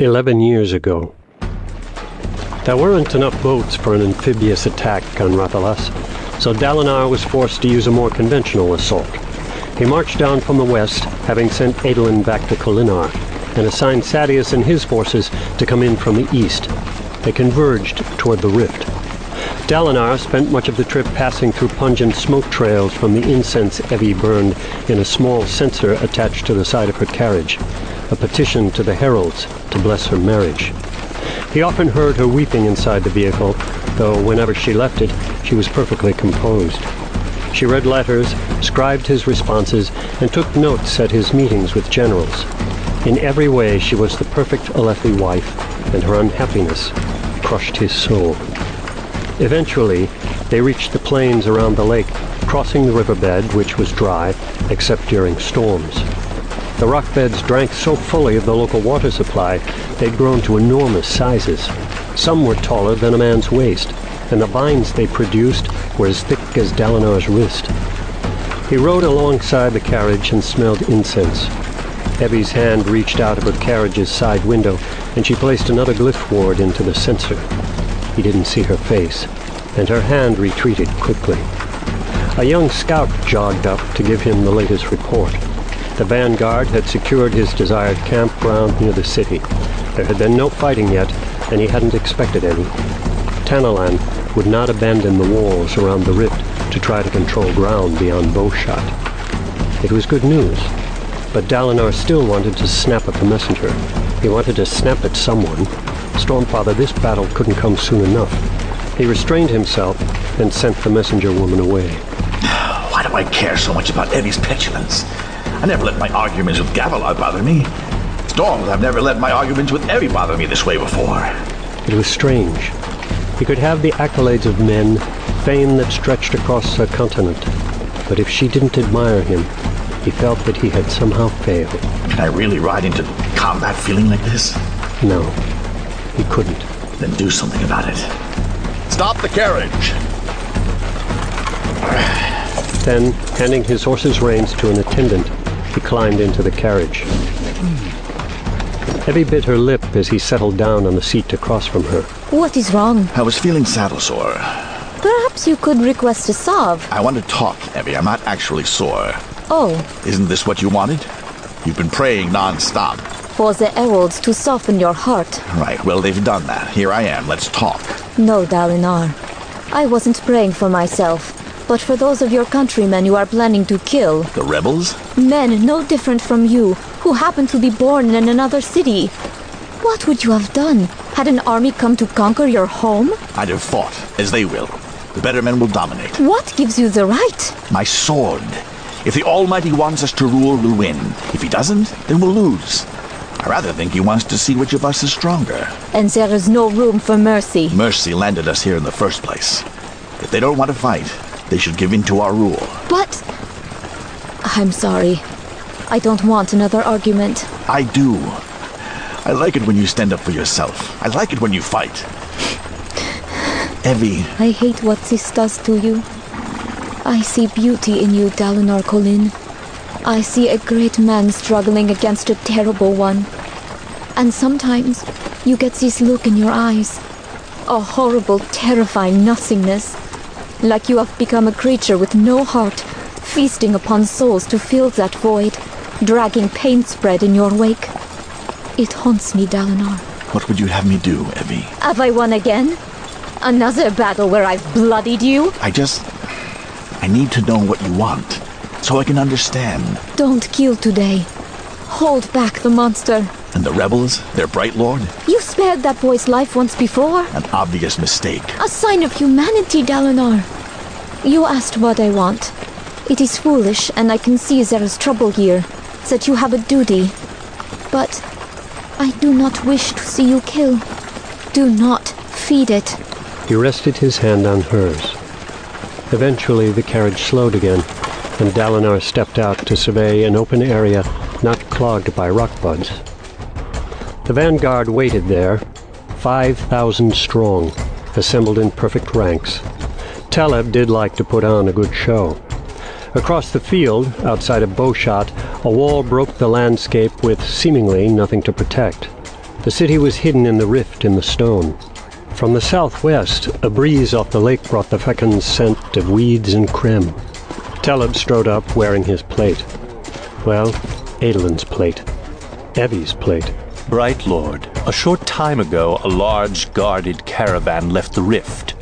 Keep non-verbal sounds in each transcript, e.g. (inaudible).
Eleven years ago. There weren't enough boats for an amphibious attack on Rathalas, so Dalinar was forced to use a more conventional assault. He marched down from the west, having sent Adolin back to Kholinar, and assigned Sadeas and his forces to come in from the east. They converged toward the rift. Dalinar spent much of the trip passing through pungent smoke trails from the incense Evi burned in a small censer attached to the side of her carriage, a petition to the heralds to bless her marriage. He often heard her weeping inside the vehicle, though whenever she left it, she was perfectly composed. She read letters, scribed his responses, and took notes at his meetings with generals. In every way, she was the perfect Alethi wife, and her unhappiness crushed his soul. Eventually, they reached the plains around the lake, crossing the riverbed, which was dry, except during storms. The rock buds drank so fully of the local water supply, they'd grown to enormous sizes. Some were taller than a man's waist, and the vines they produced were as thick as Dalinar's wrist. He rode alongside the carriage and smelled incense. Evi's hand reached out of her carriage's side window, and she placed another glyph ward into the censer. He didn't see her face, and her hand retreated quickly. A young scout jogged up to give him the latest report. The vanguard had secured his desired campground near the city. There had been no fighting yet, and he hadn't expected any. Tanalan would not abandon the walls around the rift to try to control ground beyond bowshot. It was good news, but Dalinar still wanted to snap at the messenger. He wanted to snap at someone, Stormfather, this battle couldn't come soon enough. He restrained himself and sent the messenger woman away. (sighs) Why do I care so much about Evi's petulance? I never let my arguments with Gavilar bother me. Storms, I've never let my arguments with Evi bother me this way before. It was strange. He could have the accolades of men, fame that stretched across a continent. But if she didn't admire him, he felt that he had somehow failed. Can I really ride into combat feeling like this? No. He couldn't. Then do something about it. Stop the carriage! Then, handing his horse's reins to an attendant, he climbed into the carriage. Evi bit her lip as he settled down on the seat across from her. What is wrong? I was feeling saddle sore. Perhaps you could request a salve. I want to talk, Evi. I'm not actually sore. Oh. Isn't this what you wanted? You've been praying non-stop for the heralds to soften your heart. Right, well, they've done that. Here I am. Let's talk. No, Dalinar. I wasn't praying for myself, but for those of your countrymen you are planning to kill. The rebels? Men no different from you, who happen to be born in another city. What would you have done? Had an army come to conquer your home? I'd have fought, as they will. The better men will dominate. What gives you the right? My sword. If the Almighty wants us to rule, we'll win. If he doesn't, then we'll lose. I rather think he wants to see which of us is stronger. And there is no room for mercy. Mercy landed us here in the first place. If they don't want to fight, they should give in to our rule. But... I'm sorry. I don't want another argument. I do. I like it when you stand up for yourself. I like it when you fight. Evi. I hate what this does to you. I see beauty in you, Dalinar Kholin. I see a great man struggling against a terrible one. And sometimes you get this look in your eyes. A horrible, terrifying nothingness. Like you have become a creature with no heart, feasting upon souls to fill that void, dragging pain spread in your wake. It haunts me, Dalinar. What would you have me do, Evi? Have I won again? Another battle where I've bloodied you? I just... I need to know what you want so I can understand. Don't kill today. Hold back the monster. And the rebels, their bright lord? You spared that boy's life once before. An obvious mistake. A sign of humanity, Dalinar. You asked what I want. It is foolish, and I can see there is trouble here, that you have a duty. But I do not wish to see you kill. Do not feed it. He rested his hand on hers. Eventually, the carriage slowed again, and Dalinar stepped out to survey an open area not clogged by rock buds. The vanguard waited there, 5,000 strong, assembled in perfect ranks. Teleb did like to put on a good show. Across the field, outside of bowshot, a wall broke the landscape with seemingly nothing to protect. The city was hidden in the rift in the stone. From the southwest, a breeze off the lake brought the fecund scent of weeds and crem. Teleb strode up wearing his plate. Well, Adolin's plate. Evi's plate. Bright Lord, a short time ago, a large guarded caravan left the rift.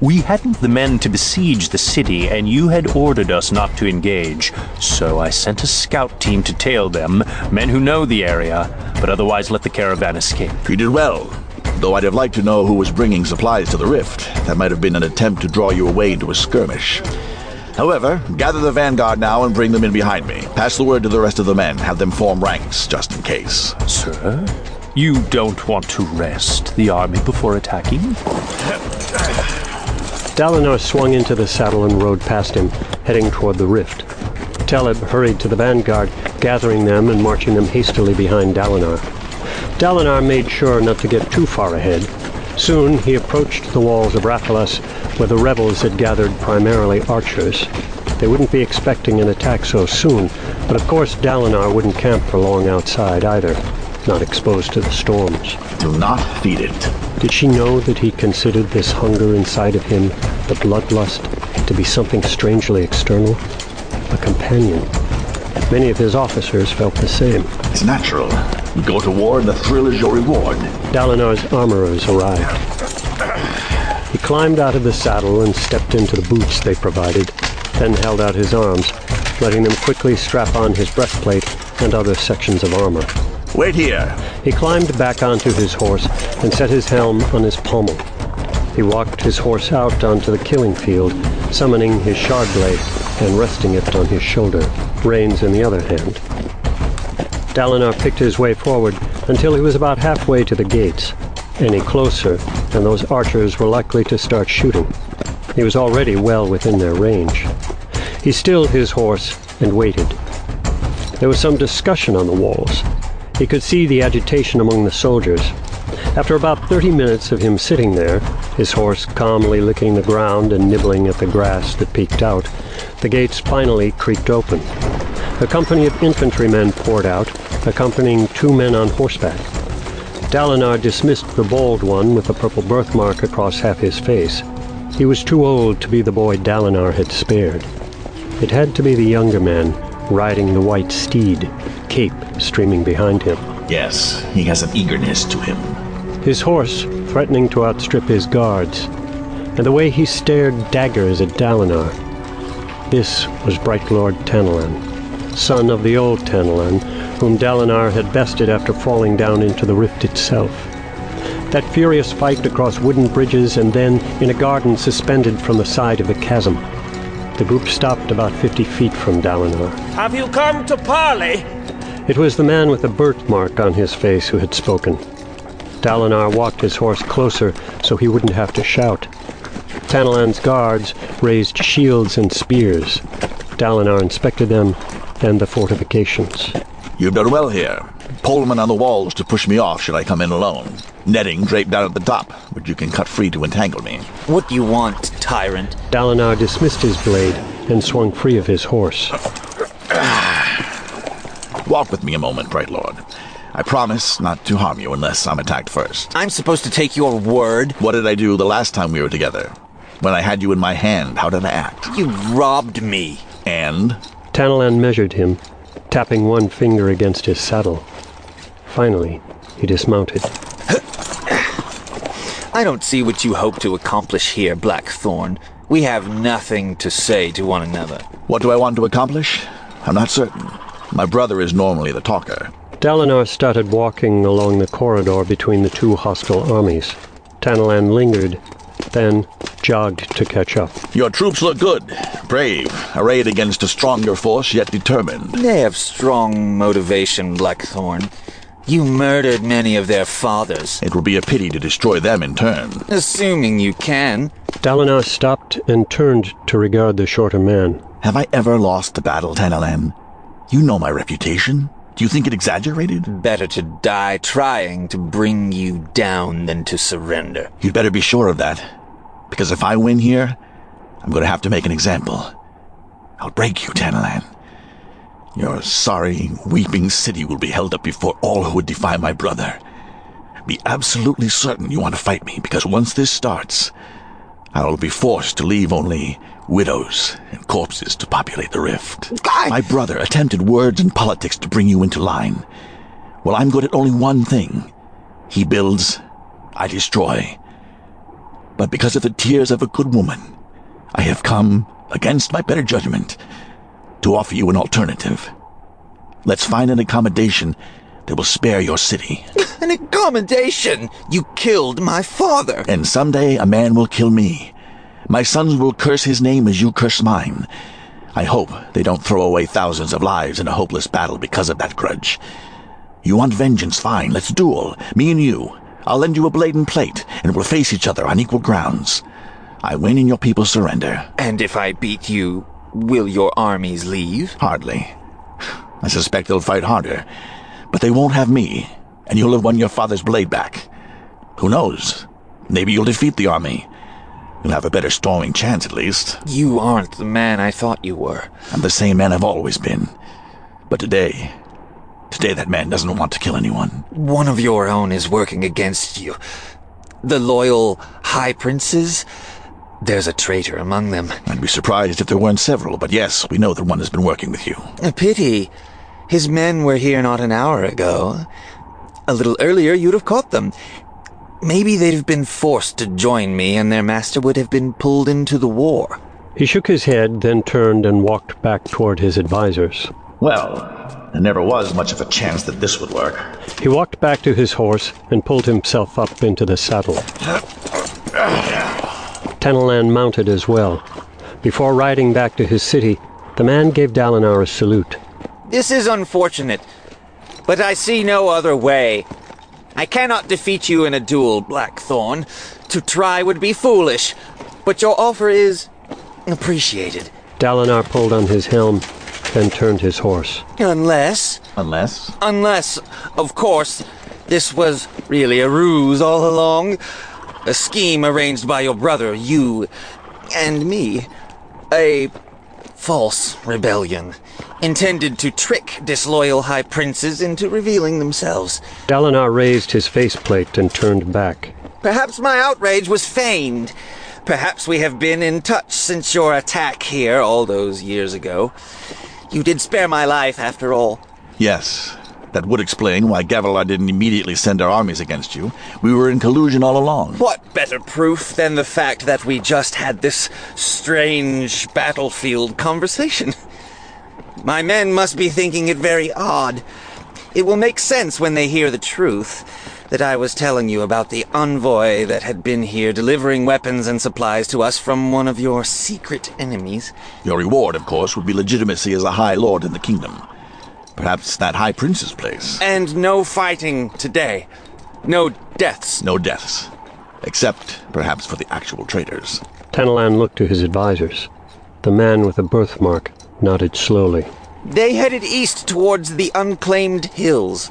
We hadn't the men to besiege the city, and you had ordered us not to engage. So I sent a scout team to tail them, men who know the area, but otherwise let the caravan escape. You did well. Though I'd have liked to know who was bringing supplies to the rift. That might have been an attempt to draw you away into a skirmish. However, gather the vanguard now and bring them in behind me. Pass the word to the rest of the men. Have them form ranks, just in case. Sir, you don't want to rest the army before attacking? Dalinar swung into the saddle and rode past him, heading toward the rift. Teleb hurried to the vanguard, gathering them and marching them hastily behind Dalinar. Dalinar made sure not to get too far ahead. Soon he approached the walls of Rathalas, where the rebels had gathered primarily archers. They wouldn't be expecting an attack so soon, but of course Dalinar wouldn't camp for long outside either, not exposed to the storms. Do not feed it. Did she know that he considered this hunger inside of him, the bloodlust, to be something strangely external? A companion. Many of his officers felt the same. It's natural. You go to war and the thrill is your reward. Dalinar's armorers arrived. He climbed out of the saddle and stepped into the boots they provided, then held out his arms, letting them quickly strap on his breastplate and other sections of armor. Wait here. He climbed back onto his horse and set his helm on his pommel. He walked his horse out onto the killing field, summoning his shard blade and resting it on his shoulder, reins in the other hand. Dalinar picked his way forward until he was about halfway to the gates. Any closer, and those archers were likely to start shooting. He was already well within their range. He stilled his horse and waited. There was some discussion on the walls. He could see the agitation among the soldiers. After about 30 minutes of him sitting there, his horse calmly licking the ground and nibbling at the grass that peeked out, the gates finally creaked open. A company of infantrymen poured out, accompanying two men on horseback. Dalinar dismissed the bald one with the purple birthmark across half his face. He was too old to be the boy Dalinar had spared. It had to be the younger man, riding the white steed, cape streaming behind him. Yes, he has an eagerness to him. His horse threatening to outstrip his guards, and the way he stared daggers at Dalinar. This was Bright Lord Tanalan, son of the old Tanalan, whom Dalinar had bested after falling down into the rift itself. That furious fight across wooden bridges and then in a garden suspended from the side of the chasm. The group stopped about 50 feet from Dalinar. Have you come to parley? It was the man with the birthmark on his face who had spoken. Dalinar walked his horse closer so he wouldn't have to shout. Tanalan's guards raised shields and spears. Dalinar inspected them and the fortifications. You've done well here. Polemen on the walls to push me off should I come in alone. Netting draped down at the top, which you can cut free to entangle me. What do you want, tyrant? Dalinar dismissed his blade and swung free of his horse. (clears throat) Walk with me a moment, Bright Lord. I promise not to harm you unless I'm attacked first. I'm supposed to take your word? What did I do the last time we were together? When I had you in my hand, how did I act? You robbed me. And? Tanalan measured him, tapping one finger against his saddle. Finally, he dismounted. I don't see what you hope to accomplish here, Blackthorn. We have nothing to say to one another. What do I want to accomplish? I'm not certain. My brother is normally the talker. Dalinar started walking along the corridor between the two hostile armies. Tanalan lingered, then jogged to catch up. Your troops look good, brave, arrayed against a stronger force, yet determined. They have strong motivation, Blackthorn. You murdered many of their fathers. It will be a pity to destroy them in turn. Assuming you can. Dalinar stopped and turned to regard the shorter man. Have I ever lost a battle, Tanalan? You know my reputation. Do you think it exaggerated? Better to die trying to bring you down than to surrender. You'd better be sure of that. Because if I win here, I'm going to have to make an example. I'll break you, Tanalan. Your sorry, weeping city will be held up before all who would defy my brother. be absolutely certain you want to fight me, because once this starts, I will be forced to leave only widows and corpses to populate the rift. I- My brother attempted words and politics to bring you into line. Well, I'm good at only one thing. He builds, I destroy. But because of the tears of a good woman, I have come, against my better judgment, to offer you an alternative. Let's find an accommodation that will spare your city. (laughs) An accommodation! You killed my father! And someday a man will kill me. My sons will curse his name as you curse mine. I hope they don't throw away thousands of lives in a hopeless battle because of that grudge. You want vengeance? Fine, let's duel. Me and you. I'll lend you a blade and plate, and we'll face each other on equal grounds. I win and your people surrender. And if I beat you, will your armies leave? Hardly. I suspect they'll fight harder. But they won't have me, and you'll have won your father's blade back. Who knows? Maybe you'll defeat the army. You'll have a better storming chance, at least. You aren't the man I thought you were. I'm the same man I've always been. But today, today that man doesn't want to kill anyone. One of your own is working against you. The loyal High Princes? There's a traitor among them. I'd be surprised if there weren't several, but yes, we know that one has been working with you. A pity. His men were here not an hour ago. A little earlier, you'd have caught them. Maybe they'd have been forced to join me, and their master would have been pulled into the war. He shook his head, then turned and walked back toward his advisors. Well, there never was much of a chance that this would work. He walked back to his horse and pulled himself up into the saddle. Tanalan mounted as well. Before riding back to his city, the man gave Dalinar a salute. This is unfortunate, but I see no other way. I cannot defeat you in a duel, Blackthorn. To try would be foolish, but your offer is appreciated. Dalinar pulled on his helm, then turned his horse. Unless, Unless? unless, of course, this was really a ruse all along. A scheme arranged by your brother, you, and me. A false rebellion intended to trick disloyal high princes into revealing themselves. Dalinar raised his faceplate and turned back. Perhaps my outrage was feigned. Perhaps we have been in touch since your attack here all those years ago. You did spare my life, after all. Yes. That would explain why Gavilar didn't immediately send our armies against you. We were in collusion all along. What better proof than the fact that we just had this strange battlefield conversation? (laughs) My men must be thinking it very odd. It will make sense when they hear the truth that I was telling you about the envoy that had been here delivering weapons and supplies to us from one of your secret enemies. Your reward, of course, would be legitimacy as a High Lord in the kingdom. Perhaps that High Prince's place. And no fighting today. No deaths. No deaths. Except, perhaps, for the actual traitors. Tanalan looked to his advisors. The man with the birthmark nodded slowly. They headed east towards the unclaimed hills.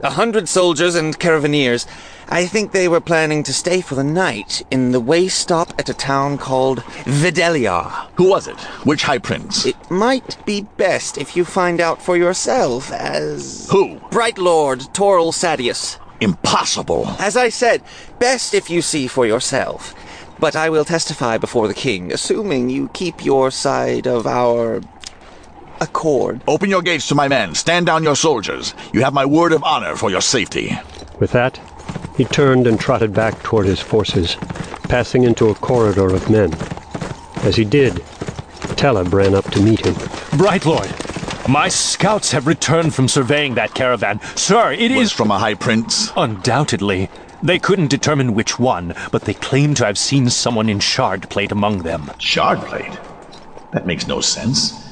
A hundred soldiers and caravaneers. I think they were planning to stay for the night in the way stop at a town called Videliar. Who was it? Which High Prince? It might be best if you find out for yourself as. Who? Bright Lord Torol Sadeas. Impossible. As I said, best if you see for yourself. But I will testify before the king, assuming you keep your side of our. Accord. Open your gates to my men. Stand down your soldiers. You have my word of honor for your safety. With that, he turned and trotted back toward his forces, passing into a corridor of men. As he did, Teleb ran up to meet him. Bright Lord, my scouts have returned from surveying that caravan. Sir, it Was is from a High Prince. undoubtedly. They couldn't determine which one, but they claim to have seen someone in shard plate among them. Shard plate? That makes no sense.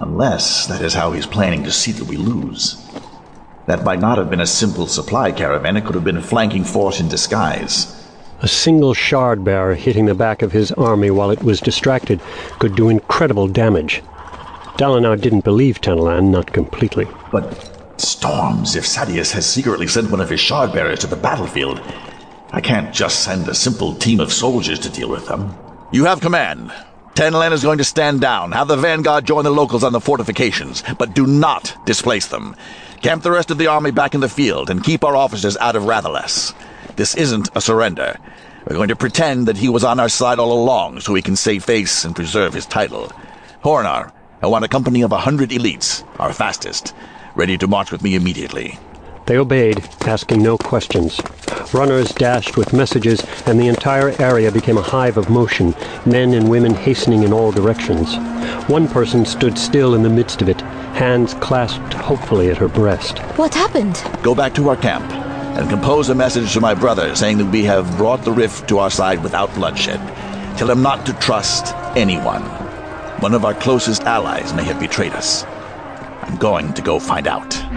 Unless that is how he's planning to see that we lose. That might not have been a simple supply caravan, it could have been a flanking force in disguise. A single shard bearer hitting the back of his army while it was distracted could do incredible damage. Dalinar didn't believe Tanalan, not completely. But storms, if Sadeas has secretly sent one of his shard bearers to the battlefield, I can't just send a simple team of soldiers to deal with them. You have command. Tanalan is going to stand down. Have the vanguard join the locals on the fortifications, but do not displace them. Camp the rest of the army back in the field and keep our officers out of Rathalas. This isn't a surrender. We're going to pretend that he was on our side all along so he can save face and preserve his title. Hornar, I want a company of a hundred elites, our fastest, ready to march with me immediately. They obeyed, asking no questions. Runners dashed with messages, and the entire area became a hive of motion, men and women hastening in all directions. One person stood still in the midst of it, hands clasped hopefully at her breast. What happened? Go back to our camp and compose a message to my brother saying that we have brought the rift to our side without bloodshed. Tell him not to trust anyone. One of our closest allies may have betrayed us. I'm going to go find out.